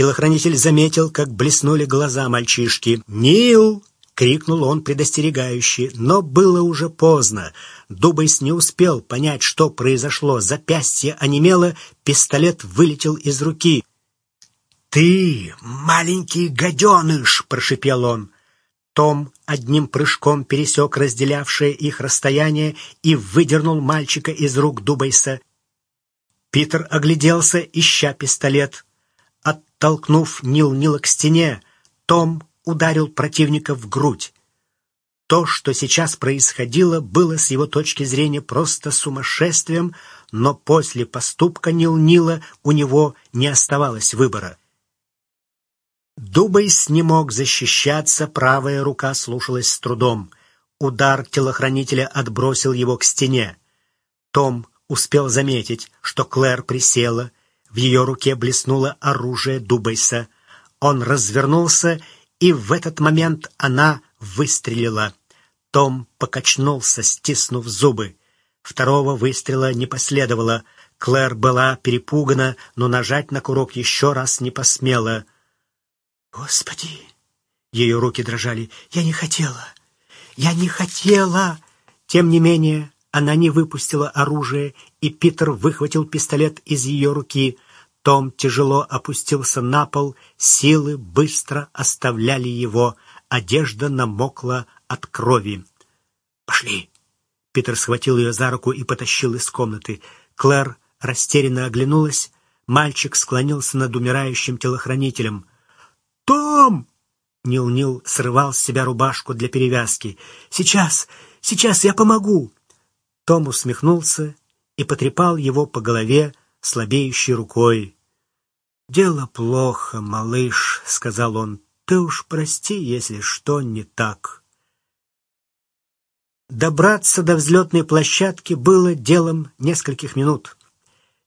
Телохранитель заметил, как блеснули глаза мальчишки. «Нил!» — крикнул он предостерегающе, но было уже поздно. Дубайс не успел понять, что произошло. Запястье онемело, пистолет вылетел из руки. «Ты, маленький гаденыш!» — прошипел он. Том одним прыжком пересек разделявшее их расстояние и выдернул мальчика из рук Дубайса. Питер огляделся, ища пистолет. Оттолкнув Нил-Нила к стене, Том ударил противника в грудь. То, что сейчас происходило, было с его точки зрения просто сумасшествием, но после поступка Нил-Нила у него не оставалось выбора. Дубайс не мог защищаться, правая рука слушалась с трудом. Удар телохранителя отбросил его к стене. Том успел заметить, что Клэр присела, в ее руке блеснуло оружие Дубайса. Он развернулся, и в этот момент она выстрелила. Том покачнулся, стиснув зубы. Второго выстрела не последовало. Клэр была перепугана, но нажать на курок еще раз не посмела. «Господи!» Ее руки дрожали. «Я не хотела! Я не хотела!» Тем не менее, она не выпустила оружие, и Питер выхватил пистолет из ее руки. Том тяжело опустился на пол, силы быстро оставляли его, одежда намокла от крови. «Пошли!» Питер схватил ее за руку и потащил из комнаты. Клэр растерянно оглянулась. Мальчик склонился над умирающим телохранителем. «Том!» Нил-Нил срывал с себя рубашку для перевязки. «Сейчас, сейчас я помогу!» Том усмехнулся и потрепал его по голове слабеющей рукой. «Дело плохо, малыш», — сказал он. «Ты уж прости, если что не так». Добраться до взлетной площадки было делом нескольких минут.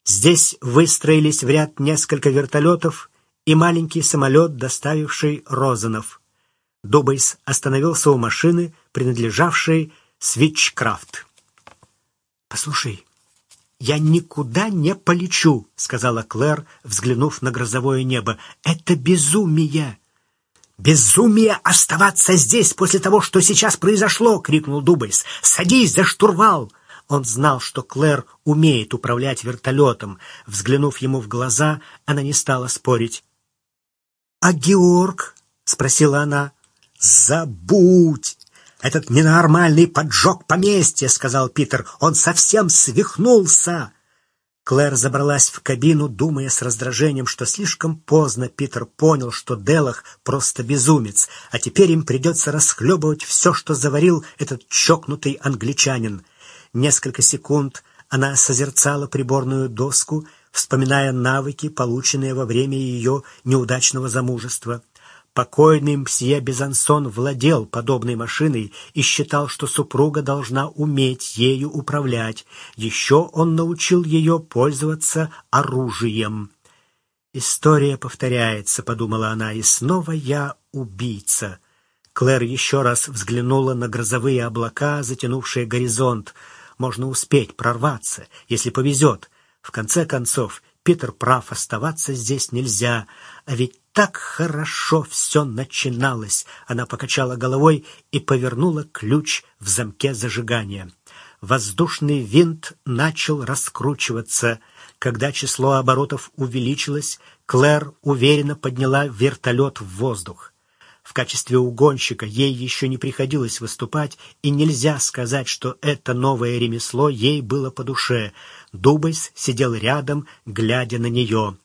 Здесь выстроились в ряд несколько вертолетов и маленький самолет, доставивший Розанов. Дубайс остановился у машины, принадлежавшей Свитчкрафт. «Послушай, я никуда не полечу», — сказала Клэр, взглянув на грозовое небо. «Это безумие!» «Безумие оставаться здесь после того, что сейчас произошло!» — крикнул Дубайс. «Садись за штурвал!» Он знал, что Клэр умеет управлять вертолетом. Взглянув ему в глаза, она не стала спорить. «А Георг?» — спросила она. «Забудь! Этот ненормальный поджог поместья!» — сказал Питер. «Он совсем свихнулся!» Клэр забралась в кабину, думая с раздражением, что слишком поздно Питер понял, что Делах просто безумец, а теперь им придется расхлебывать все, что заварил этот чокнутый англичанин. Несколько секунд она созерцала приборную доску, вспоминая навыки, полученные во время ее неудачного замужества. Покойный мсье Безансон владел подобной машиной и считал, что супруга должна уметь ею управлять. Еще он научил ее пользоваться оружием. «История повторяется», — подумала она, — «и снова я убийца». Клэр еще раз взглянула на грозовые облака, затянувшие горизонт. Можно успеть прорваться, если повезет. В конце концов, Питер прав, оставаться здесь нельзя. А ведь так хорошо все начиналось. Она покачала головой и повернула ключ в замке зажигания. Воздушный винт начал раскручиваться. Когда число оборотов увеличилось, Клэр уверенно подняла вертолет в воздух. В качестве угонщика ей еще не приходилось выступать, и нельзя сказать, что это новое ремесло ей было по душе. Дубайс сидел рядом, глядя на нее.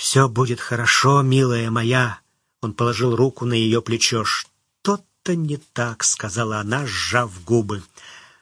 «Все будет хорошо, милая моя», — он положил руку на ее плечо. «Что-то не так», — сказала она, сжав губы.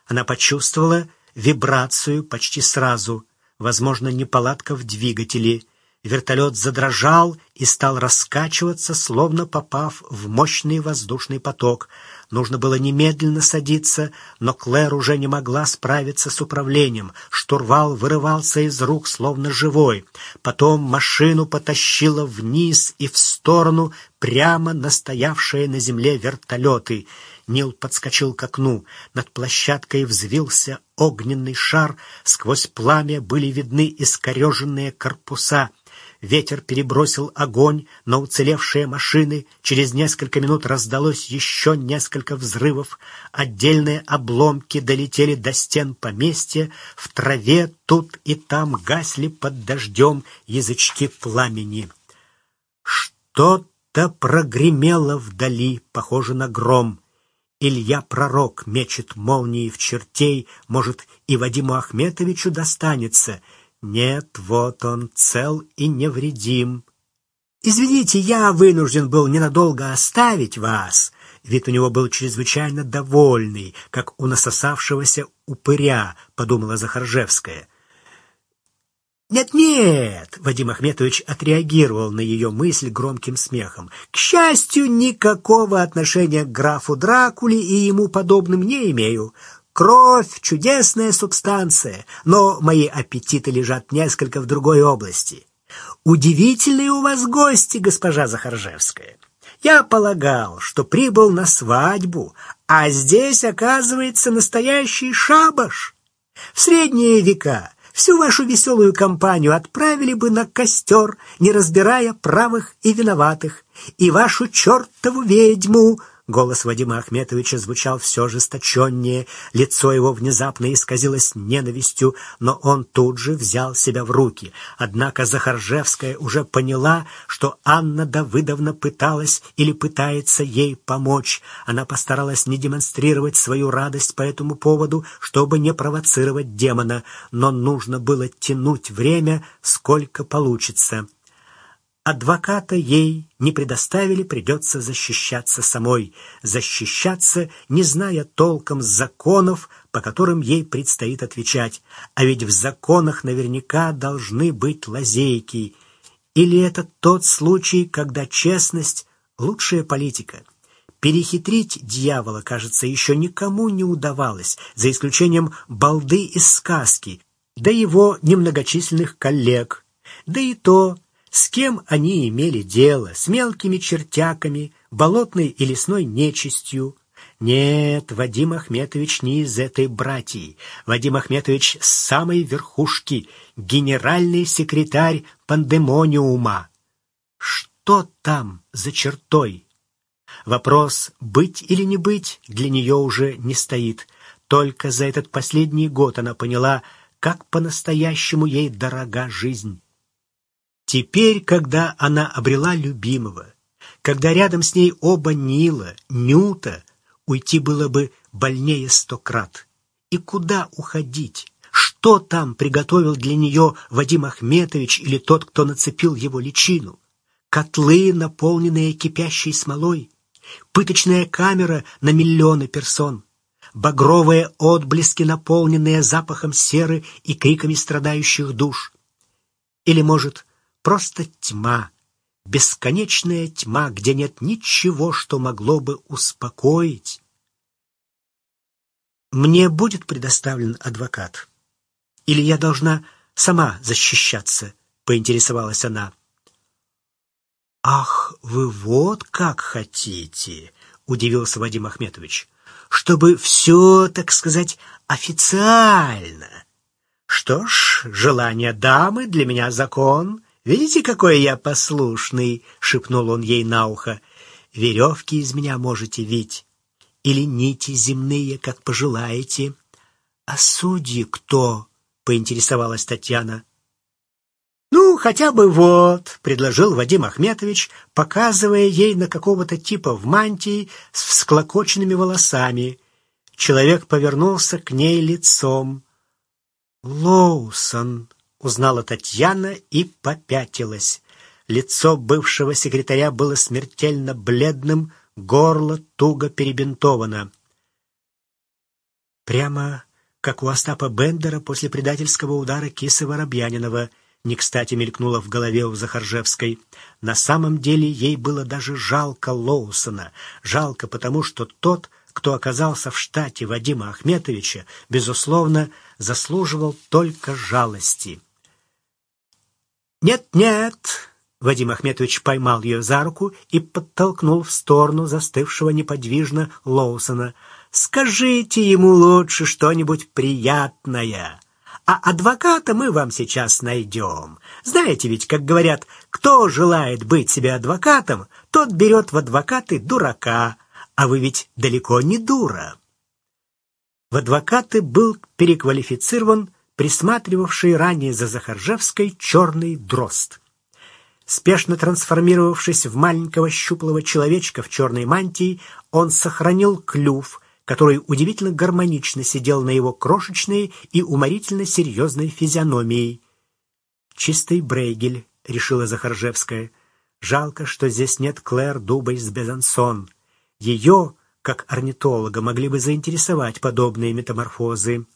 Она почувствовала вибрацию почти сразу, возможно, неполадка в двигателе — Вертолет задрожал и стал раскачиваться, словно попав в мощный воздушный поток. Нужно было немедленно садиться, но Клэр уже не могла справиться с управлением. Штурвал вырывался из рук, словно живой. Потом машину потащило вниз и в сторону, прямо на стоявшие на земле вертолеты. Нил подскочил к окну. Над площадкой взвился огненный шар. Сквозь пламя были видны искореженные корпуса — Ветер перебросил огонь на уцелевшие машины. Через несколько минут раздалось еще несколько взрывов. Отдельные обломки долетели до стен поместья. В траве тут и там гасли под дождем язычки пламени. Что-то прогремело вдали, похоже на гром. Илья Пророк мечет молнии в чертей, может, и Вадиму Ахметовичу достанется. Нет, вот он цел и невредим. «Извините, я вынужден был ненадолго оставить вас». Вид у него был чрезвычайно довольный, как у насосавшегося упыря, подумала Захаржевская. «Нет-нет!» — Вадим Ахметович отреагировал на ее мысль громким смехом. «К счастью, никакого отношения к графу Дракуле и ему подобным не имею. Кровь — чудесная субстанция, но мои аппетиты лежат несколько в другой области. Удивительные у вас гости, госпожа Захаржевская. Я полагал, что прибыл на свадьбу, а здесь, оказывается, настоящий шабаш. В средние века всю вашу веселую компанию отправили бы на костер, не разбирая правых и виноватых, и вашу чертову ведьму Голос Вадима Ахметовича звучал все жесточеннее, лицо его внезапно исказилось ненавистью, но он тут же взял себя в руки. Однако Захаржевская уже поняла, что Анна Давыдовна пыталась или пытается ей помочь. Она постаралась не демонстрировать свою радость по этому поводу, чтобы не провоцировать демона, но нужно было тянуть время, сколько получится. Адвоката ей не предоставили, придется защищаться самой. Защищаться, не зная толком законов, по которым ей предстоит отвечать. А ведь в законах наверняка должны быть лазейки. Или это тот случай, когда честность — лучшая политика? Перехитрить дьявола, кажется, еще никому не удавалось, за исключением балды из сказки, да его немногочисленных коллег. Да и то с кем они имели дело? С мелкими чертяками, болотной и лесной нечистью? Нет, Вадим Ахметович не из этой братьи. Вадим Ахметович с самой верхушки, генеральный секретарь пандемониума. Что там за чертой? Вопрос «быть или не быть» для нее уже не стоит. Только за этот последний год она поняла, как по-настоящему ей дорога жизнь. Теперь, когда она обрела любимого, когда рядом с ней оба Нила, Нюта, уйти было бы больнее сто крат. И куда уходить? Что там приготовил для нее Вадим Ахметович или тот, кто нацепил его личину? Котлы, наполненные кипящей смолой, пыточная камера на миллионы персон, багровые отблески, наполненные запахом серы и криками страдающих душ. Или, может, Просто тьма, бесконечная тьма, где нет ничего, что могло бы успокоить. Мне будет предоставлен адвокат? Или я должна сама защищаться? Поинтересовалась она. Ах, вы вот как хотите, удивился Вадим Ахметович. Чтобы все, так сказать, официально. Что ж, желание дамы для меня закон. «Видите, какой я послушный!» — шепнул он ей на ухо. «Веревки из меня можете вить, или нити земные, как пожелаете». «А судьи кто?» — поинтересовалась Татьяна. «Ну, хотя бы вот», — предложил Вадим Ахметович, показывая ей на какого-то типа в мантии с всклокоченными волосами. Человек повернулся к ней лицом. «Лоусон», узнала Татьяна и попятилась. Лицо бывшего секретаря было смертельно бледным, горло туго перебинтовано. Прямо как у Остапа Бендера после предательского удара Кисы Воробьянинова, не кстати мелькнуло в голове у Захаржевской. На самом деле ей было даже жалко Лоусона. Жалко потому, что тот, кто оказался в штате Вадима Ахметовича, безусловно, заслуживал только жалости. «Нет-нет!» Вадим Ахметович поймал ее за руку и подтолкнул в сторону застывшего неподвижно Лоусона. «Скажите ему лучше что-нибудь приятное, А адвоката мы вам сейчас найдем. Знаете ведь, как говорят, кто желает быть себе адвокатом, тот берет в адвокаты дурака, а вы ведь далеко не дура. В адвокаты был переквалифицирован присматривавший ранее за Захаржевской черный дрозд. Спешно трансформировавшись в маленького щуплого человечка в черной мантии, он сохранил клюв, который удивительно гармонично сидел на его крошечной и уморительно серьезной физиономии. «Чистый Брейгель», — решила Захаржевская. «Жалко, что здесь нет Клэр Дубайс Безансон. Ее, как орнитолога, могли бы заинтересовать подобные метаморфозы».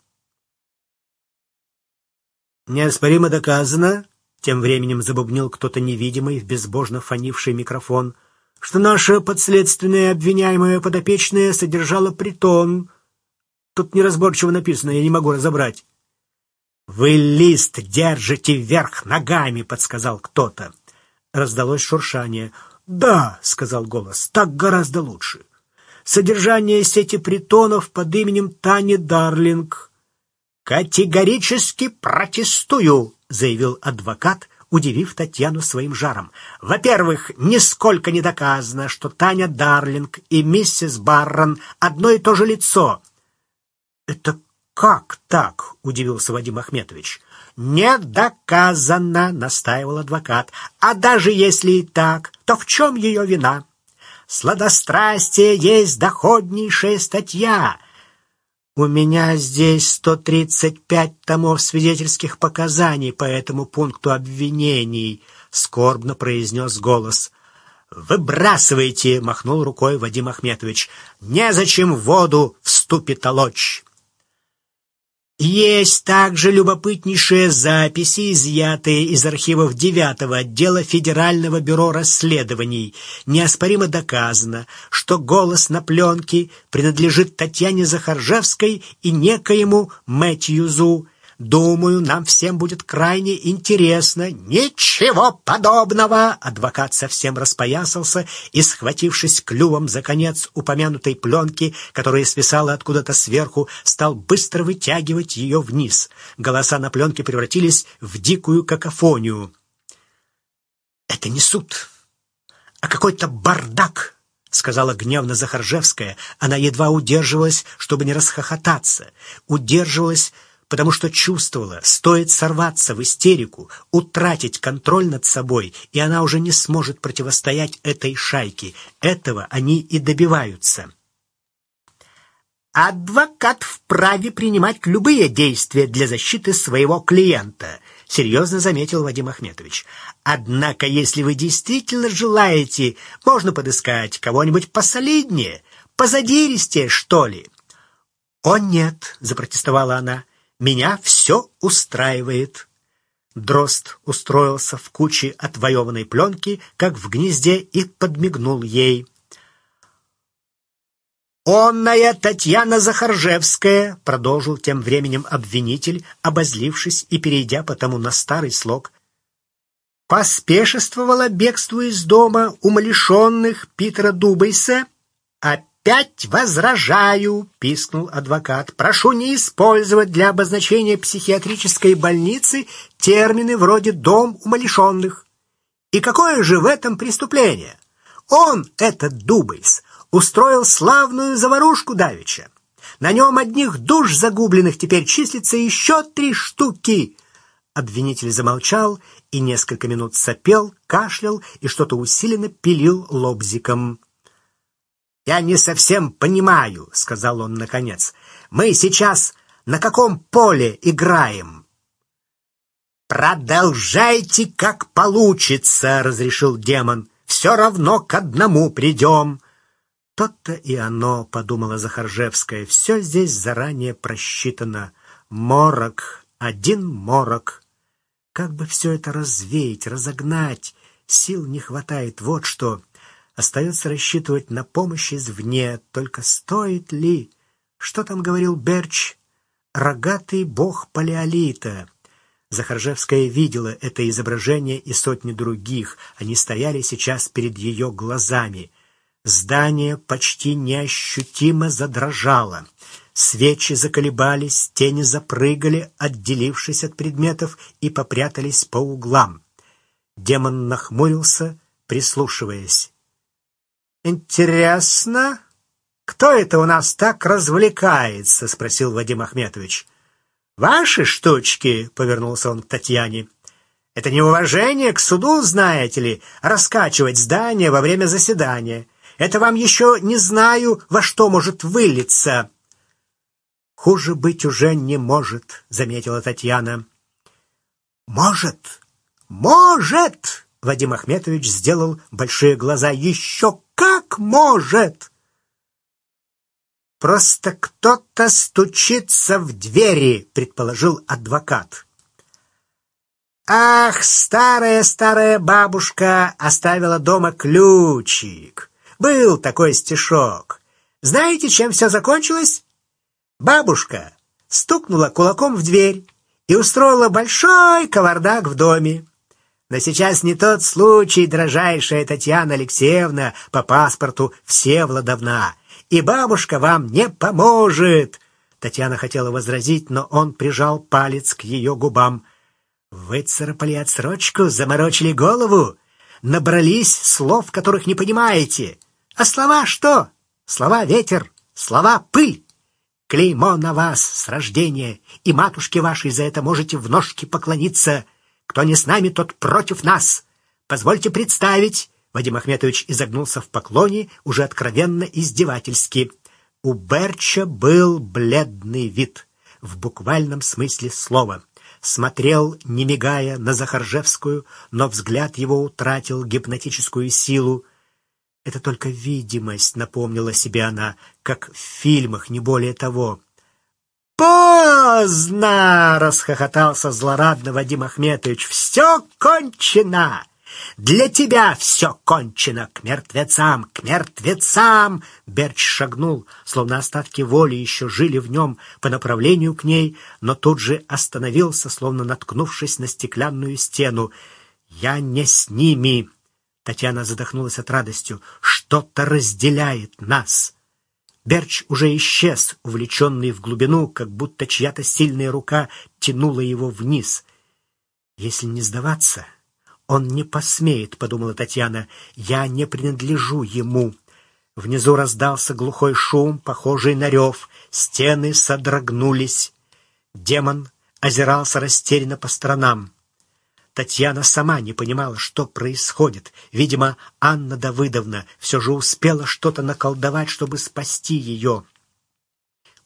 «Неоспоримо доказано», — тем временем забубнил кто-то невидимый в безбожно фонивший микрофон, «что наша подследственная обвиняемая подопечная содержала притон. Тут неразборчиво написано, я не могу разобрать». «Вы лист держите вверх ногами», — подсказал кто-то. Раздалось шуршание. «Да», — сказал голос, — «так гораздо лучше. Содержание сети притонов под именем Тани Дарлинг». «Категорически протестую», — заявил адвокат, удивив Татьяну своим жаром. «Во-первых, нисколько не доказано, что Таня Дарлинг и миссис Баррон одно и то же лицо». «Это как так?» — удивился Вадим Ахметович. «Не доказано», — настаивал адвокат. «А даже если и так, то в чем ее вина?» «Сладострастие есть доходнейшая статья». У меня здесь 135 томов свидетельских показаний по этому пункту обвинений, скорбно произнес голос. Выбрасывайте, махнул рукой Вадим Ахметович. Незачем воду в ступе толочь. Есть также любопытнейшие записи, изъятые из архивов 9 отдела Федерального бюро расследований. Неоспоримо доказано, что голос на пленке принадлежит Татьяне Захаржевской и некоему Мэтьюзу, Думаю, нам всем будет крайне интересно. Ничего подобного! Адвокат совсем распоясался и, схватившись клювом за конец упомянутой пленки, которая свисала откуда-то сверху, стал быстро вытягивать ее вниз. Голоса на пленке превратились в дикую какофонию. Это не суд, а какой-то бардак, — сказала гневно Захаржевская. Она едва удерживалась, чтобы не расхохотаться. Удерживалась, потому что чувствовала, стоит сорваться в истерику, утратить контроль над собой, и она уже не сможет противостоять этой шайке. Этого они и добиваются. Адвокат вправе принимать любые действия для защиты своего клиента, серьезно заметил Вадим Ахметович. Однако, если вы действительно желаете, можно подыскать кого-нибудь посолиднее, позадиристее, что ли. О нет, запротестовала она. Меня все устраивает. Дрозд устроился в куче отвоеванной пленки, как в гнезде, и подмигнул ей. «Онная Татьяна Захаржевская», — продолжил тем временем обвинитель, обозлившись и перейдя потому на старый слог, поспешествовала бегству из дома умалишенных Питера Дубайса, а «Опять возражаю!» — пискнул адвокат. «Прошу не использовать для обозначения психиатрической больницы термины вроде «дом умалишенных». И какое же в этом преступление? Он, этот Дубайс, устроил славную заварушку давеча. На нем одних душ загубленных теперь числится еще три штуки. Обвинитель замолчал и несколько минут сопел, кашлял и что-то усиленно пилил лобзиком. «Я не совсем понимаю», — сказал он наконец. «Мы сейчас на каком поле играем?» «Продолжайте, как получится», — разрешил демон. «Все равно к одному придем». «То-то и оно», — подумала Захаржевская, — «все здесь заранее просчитано. Морок, один морок. Как бы все это развеять, разогнать? Сил не хватает, вот что». Остается рассчитывать на помощь извне, только стоит ли? Что там говорил Берч? Рогатый бог палеолита. Захаржевская видела это изображение и сотни других. Они стояли сейчас перед ее глазами. Здание почти неощутимо задрожало. Свечи заколебались, тени запрыгали, отделившись от предметов, и попрятались по углам. Демон нахмурился, прислушиваясь. «Интересно, кто это у нас так развлекается?» — спросил Вадим Ахметович. «Ваши штучки?» — повернулся он к Татьяне. «Это неуважение к суду, знаете ли, раскачивать здание во время заседания. Это вам еще не знаю, во что может вылиться». «Хуже быть уже не может», — заметила Татьяна. «Может! Может!» — Вадим Ахметович сделал большие глаза. «Еще как может!» «Просто кто-то стучится в двери», — предположил адвокат. «Ах, старая-старая бабушка оставила дома ключик. Был такой стишок. Знаете, чем все закончилось? Бабушка стукнула кулаком в дверь и устроила большой кавардак в доме. Но сейчас не тот случай, дрожайшая Татьяна Алексеевна, по паспорту Всевладовна, и бабушка вам не поможет. Татьяна хотела возразить, но он прижал палец к ее губам. Выцарапали отсрочку, заморочили голову, набрались слов, которых не понимаете. А слова что? Слова ветер, слова пыль. Клеймо на вас с рождения, и матушке вашей за это можете в ножки поклониться. Кто не с нами, тот против нас. Позвольте представить, Вадим Ахметович изогнулся в поклоне, уже откровенно издевательски. У Берча был бледный вид, в буквальном смысле слова. Смотрел, не мигая, на Захаржевскую, но взгляд его утратил гипнотическую силу. Это только видимость, напомнила себе она, как в фильмах, не более того. «Поздно!» — расхохотался злорадно Вадим Ахметович. «Все кончено! Для тебя все кончено! К мертвецам! К мертвецам!» Берч шагнул, словно остатки воли еще жили в нем по направлению к ней, но тут же остановился, словно наткнувшись на стеклянную стену. «Я не с ними!» Татьяна задохнулась от радостью. «Что-то разделяет нас!» Берч уже исчез, увлеченный в глубину, как будто чья-то сильная рука тянула его вниз. «Если не сдаваться, он не посмеет», — подумала Татьяна. «Я не принадлежу ему». Внизу раздался глухой шум, похожий на рев. Стены содрогнулись. Демон озирался растерянно по сторонам. Татьяна сама не понимала, что происходит. Видимо, Анна Давыдовна все же успела что-то наколдовать, чтобы спасти ее.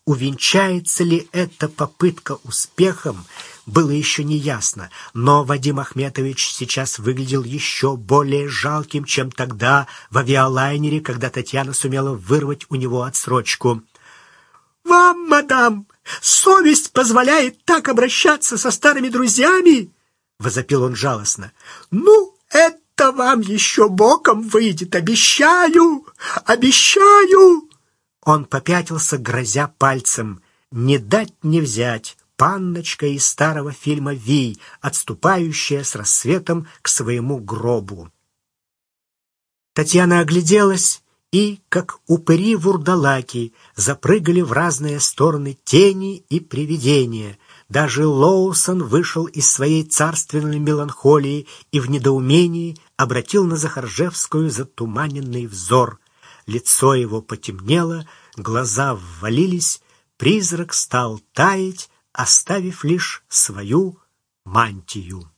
Увенчается ли эта попытка успехом, было еще не ясно, но Вадим Ахметович сейчас выглядел еще более жалким, чем тогда в авиалайнере, когда Татьяна сумела вырвать у него отсрочку. «Вам, мадам, совесть позволяет так обращаться со старыми друзьями?» — возопил он жалостно. «Ну, это вам еще боком выйдет, обещаю! Обещаю!» Он попятился, грозя пальцем. «Не дать не взять!» Панночка из старого фильма «Вий», отступающая с рассветом к своему гробу. Татьяна огляделась, и, как упыри-вурдалаки, запрыгали в разные стороны тени и привидения — даже Лоусон вышел из своей царственной меланхолии и в недоумении обратил на Захаржевскую затуманенный взор. Лицо его потемнело, глаза ввалились, призрак стал таять, оставив лишь свою мантию.